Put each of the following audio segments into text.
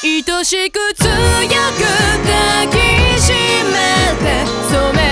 愛しく強く抱きしめて染め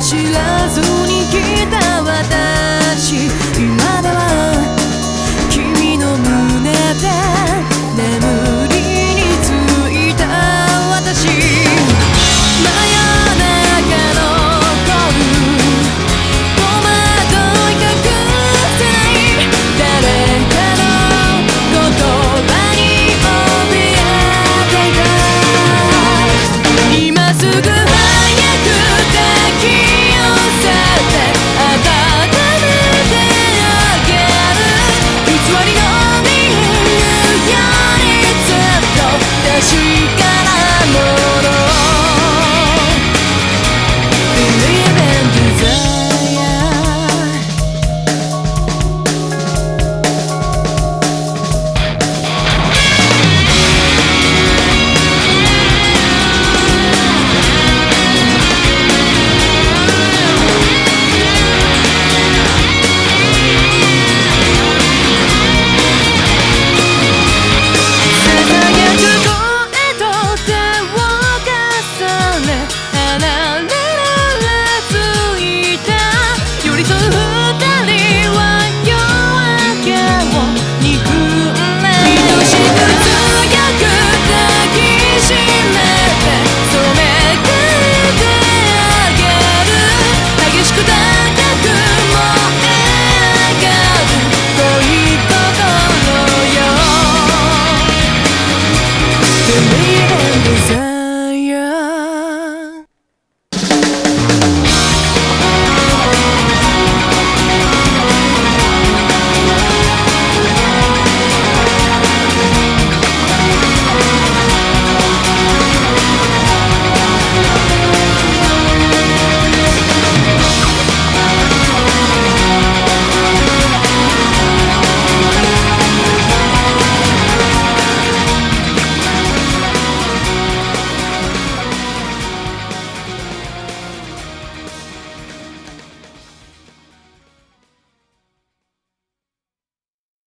知らずに来た私。desire